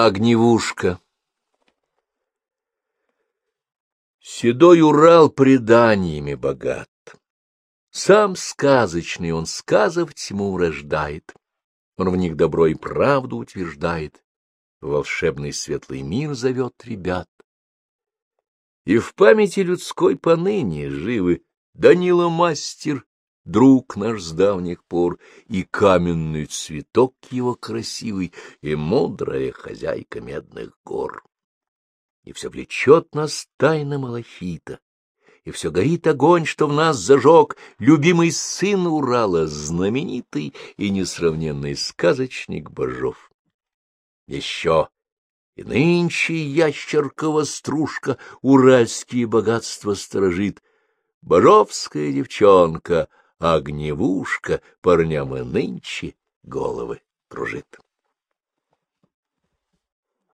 Огневушка Седой Урал преданиями богат. Сам сказочный он сказов тьму рождает. Он в них добро и правду утверждает. волшебный светлый мир зовет ребят. И в памяти людской поныне живы Данила мастер, друг наш с давних пор, и каменный цветок его красивый, и мудрая хозяйка медных гор. И все влечет нас тайна малахита, и все горит огонь, что в нас зажег любимый сын Урала, знаменитый и несравненный сказочник Божов. Еще и нынче ящеркова стружка уральские богатства сторожит, Божовская девчонка — огневушка, парням и нынче головы кружит.